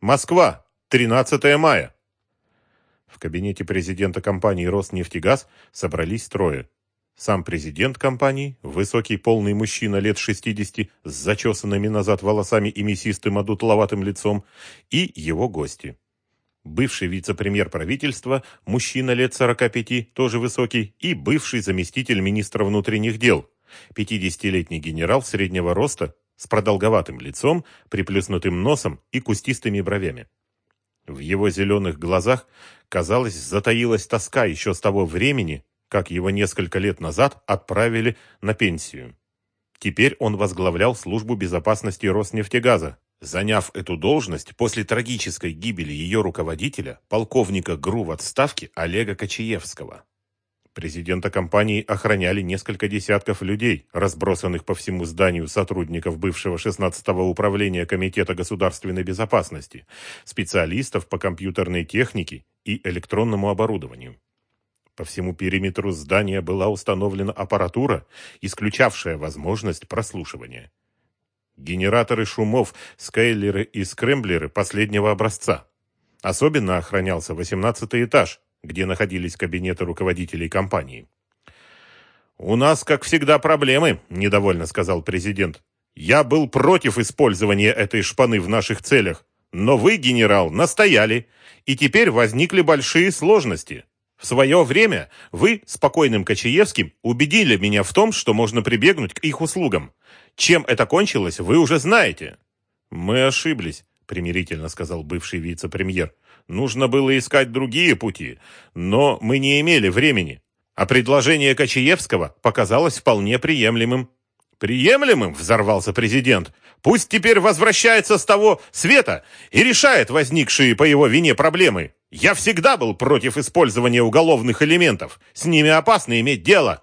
Москва, 13 мая. В кабинете президента компании «Роснефтегаз» собрались трое. Сам президент компании, высокий полный мужчина лет 60 с зачесанными назад волосами и мясистым одутловатым лицом, и его гости. Бывший вице-премьер правительства, мужчина лет 45, тоже высокий, и бывший заместитель министра внутренних дел, 50-летний генерал среднего роста с продолговатым лицом, приплюснутым носом и кустистыми бровями. В его зеленых глазах, казалось, затаилась тоска еще с того времени, как его несколько лет назад отправили на пенсию. Теперь он возглавлял службу безопасности Роснефтегаза, заняв эту должность после трагической гибели ее руководителя, полковника ГРУ в отставке Олега Кочаевского. Президента компании охраняли несколько десятков людей, разбросанных по всему зданию сотрудников бывшего 16-го управления Комитета государственной безопасности, специалистов по компьютерной технике и электронному оборудованию. По всему периметру здания была установлена аппаратура, исключавшая возможность прослушивания. Генераторы шумов, скейлеры и скрэмблеры последнего образца. Особенно охранялся 18 этаж, где находились кабинеты руководителей компании. «У нас, как всегда, проблемы», – недовольно сказал президент. «Я был против использования этой шпаны в наших целях, но вы, генерал, настояли, и теперь возникли большие сложности. В свое время вы, спокойным Кочаевским, убедили меня в том, что можно прибегнуть к их услугам. Чем это кончилось, вы уже знаете». «Мы ошиблись», – примирительно сказал бывший вице-премьер. Нужно было искать другие пути, но мы не имели времени. А предложение Кочаевского показалось вполне приемлемым. «Приемлемым?» – взорвался президент. «Пусть теперь возвращается с того света и решает возникшие по его вине проблемы. Я всегда был против использования уголовных элементов. С ними опасно иметь дело».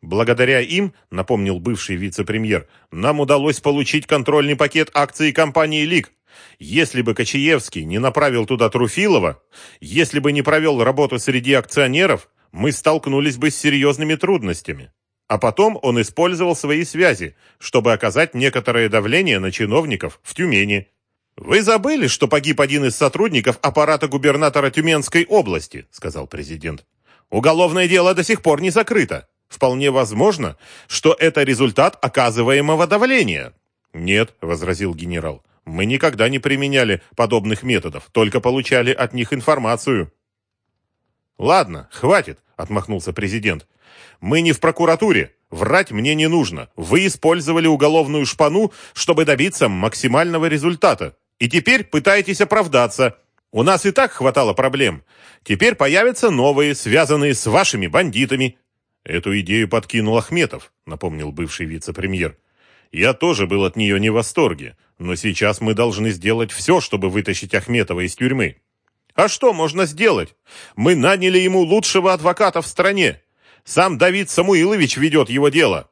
Благодаря им, напомнил бывший вице-премьер, нам удалось получить контрольный пакет акций компании «Лик», если бы Кочаевский не направил туда Труфилова, если бы не провел работу среди акционеров, мы столкнулись бы с серьезными трудностями. А потом он использовал свои связи, чтобы оказать некоторое давление на чиновников в Тюмени. «Вы забыли, что погиб один из сотрудников аппарата губернатора Тюменской области», сказал президент. «Уголовное дело до сих пор не закрыто. Вполне возможно, что это результат оказываемого давления». «Нет», — возразил генерал, мы никогда не применяли подобных методов, только получали от них информацию. Ладно, хватит, отмахнулся президент. Мы не в прокуратуре. Врать мне не нужно. Вы использовали уголовную шпану, чтобы добиться максимального результата. И теперь пытаетесь оправдаться. У нас и так хватало проблем. Теперь появятся новые, связанные с вашими бандитами. Эту идею подкинул Ахметов, напомнил бывший вице-премьер. Я тоже был от нее не в восторге, но сейчас мы должны сделать все, чтобы вытащить Ахметова из тюрьмы. А что можно сделать? Мы наняли ему лучшего адвоката в стране. Сам Давид Самуилович ведет его дело.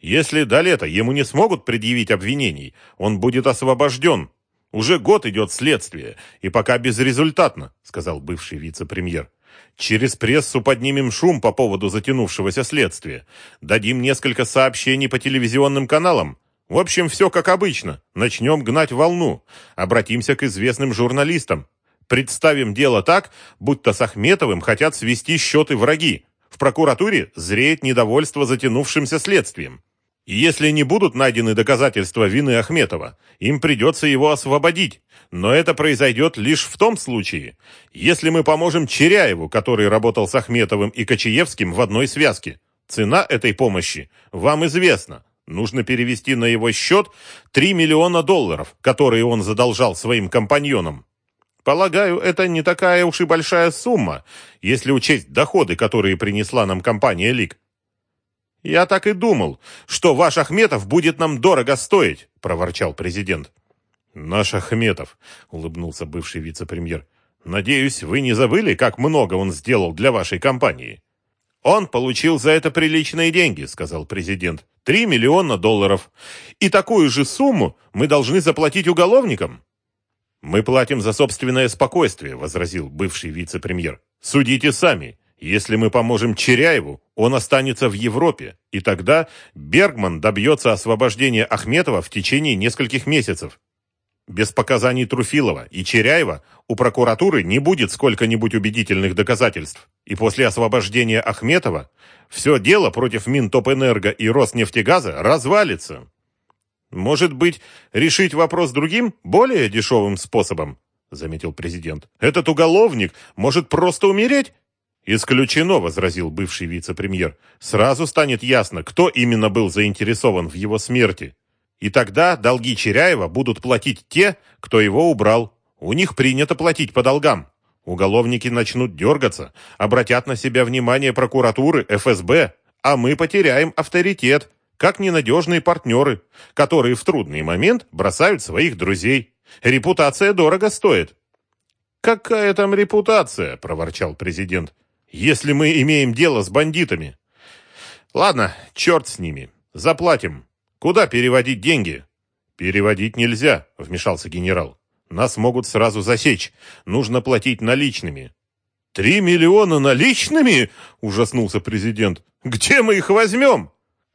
Если до лета ему не смогут предъявить обвинений, он будет освобожден. Уже год идет следствие, и пока безрезультатно, сказал бывший вице-премьер. Через прессу поднимем шум по поводу затянувшегося следствия. Дадим несколько сообщений по телевизионным каналам. В общем, все как обычно. Начнем гнать волну. Обратимся к известным журналистам. Представим дело так, будто с Ахметовым хотят свести счеты враги. В прокуратуре зреет недовольство затянувшимся следствием. Если не будут найдены доказательства вины Ахметова, им придется его освободить. Но это произойдет лишь в том случае, если мы поможем Черяеву, который работал с Ахметовым и Кочаевским в одной связке. Цена этой помощи вам известна. Нужно перевести на его счет 3 миллиона долларов, которые он задолжал своим компаньонам. Полагаю, это не такая уж и большая сумма, если учесть доходы, которые принесла нам компания «Лик». «Я так и думал, что ваш Ахметов будет нам дорого стоить», – проворчал президент. «Наш Ахметов», – улыбнулся бывший вице-премьер. «Надеюсь, вы не забыли, как много он сделал для вашей компании?» «Он получил за это приличные деньги», – сказал президент. «Три миллиона долларов. И такую же сумму мы должны заплатить уголовникам». «Мы платим за собственное спокойствие», – возразил бывший вице-премьер. «Судите сами. Если мы поможем Черяеву, он останется в Европе, и тогда Бергман добьется освобождения Ахметова в течение нескольких месяцев. Без показаний Труфилова и Черяева у прокуратуры не будет сколько-нибудь убедительных доказательств. И после освобождения Ахметова все дело против Минтопэнерго и Роснефтегаза развалится. Может быть, решить вопрос другим, более дешевым способом? Заметил президент. Этот уголовник может просто умереть? «Исключено», — возразил бывший вице-премьер. «Сразу станет ясно, кто именно был заинтересован в его смерти. И тогда долги Черяева будут платить те, кто его убрал. У них принято платить по долгам. Уголовники начнут дергаться, обратят на себя внимание прокуратуры, ФСБ, а мы потеряем авторитет, как ненадежные партнеры, которые в трудный момент бросают своих друзей. Репутация дорого стоит». «Какая там репутация?» – проворчал президент если мы имеем дело с бандитами. Ладно, черт с ними. Заплатим. Куда переводить деньги? Переводить нельзя, вмешался генерал. Нас могут сразу засечь. Нужно платить наличными. Три миллиона наличными? Ужаснулся президент. Где мы их возьмем?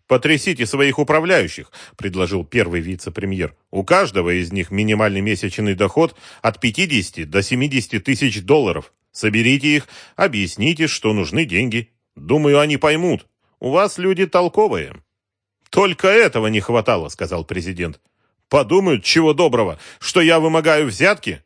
«Потрясите своих управляющих», – предложил первый вице-премьер. «У каждого из них минимальный месячный доход от 50 до 70 тысяч долларов. Соберите их, объясните, что нужны деньги. Думаю, они поймут. У вас люди толковые». «Только этого не хватало», – сказал президент. «Подумают, чего доброго, что я вымогаю взятки?»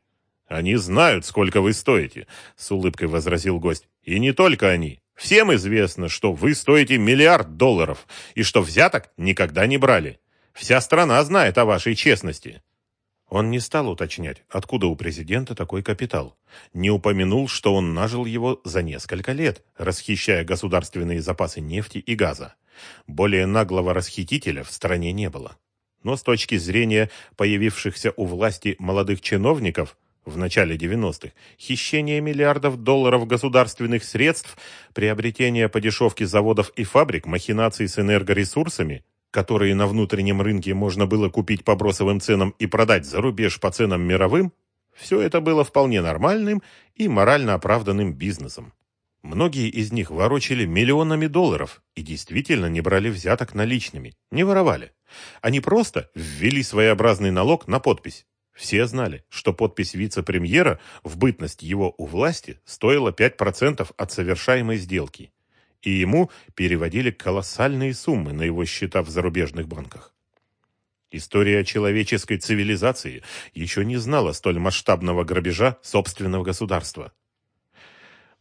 «Они знают, сколько вы стоите», – с улыбкой возразил гость. «И не только они. Всем известно, что вы стоите миллиард долларов и что взяток никогда не брали. Вся страна знает о вашей честности». Он не стал уточнять, откуда у президента такой капитал. Не упомянул, что он нажил его за несколько лет, расхищая государственные запасы нефти и газа. Более наглого расхитителя в стране не было. Но с точки зрения появившихся у власти молодых чиновников, в начале 90-х, хищение миллиардов долларов государственных средств, приобретение по дешевке заводов и фабрик, махинации с энергоресурсами, которые на внутреннем рынке можно было купить по бросовым ценам и продать за рубеж по ценам мировым, все это было вполне нормальным и морально оправданным бизнесом. Многие из них ворочали миллионами долларов и действительно не брали взяток наличными, не воровали. Они просто ввели своеобразный налог на подпись. Все знали, что подпись вице-премьера в бытность его у власти стоила 5% от совершаемой сделки, и ему переводили колоссальные суммы на его счета в зарубежных банках. История человеческой цивилизации еще не знала столь масштабного грабежа собственного государства.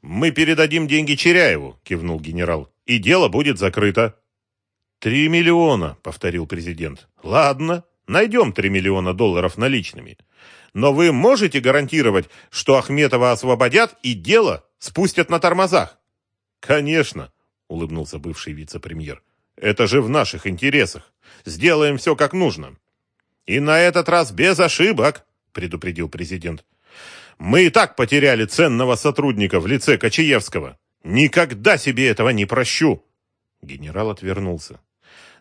«Мы передадим деньги Черяеву», – кивнул генерал, – «и дело будет закрыто». «Три миллиона», – повторил президент. «Ладно, Найдем 3 миллиона долларов наличными. Но вы можете гарантировать, что Ахметова освободят и дело спустят на тормозах? Конечно, улыбнулся бывший вице-премьер. Это же в наших интересах. Сделаем все как нужно. И на этот раз без ошибок, предупредил президент. Мы и так потеряли ценного сотрудника в лице Кочаевского. Никогда себе этого не прощу. Генерал отвернулся.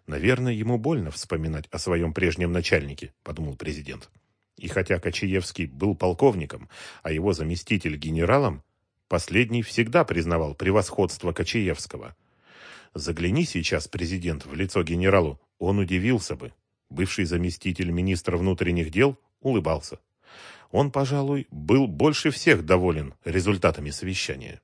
Наверное, ему больно вспоминать о своем прежнем начальнике, подумал президент. И хотя Кочаевский был полковником, а его заместитель генералом, последний всегда признавал превосходство Кочаевского. Загляни сейчас, президент, в лицо генералу, он удивился бы. Бывший заместитель министра внутренних дел улыбался. Он, пожалуй, был больше всех доволен результатами совещания.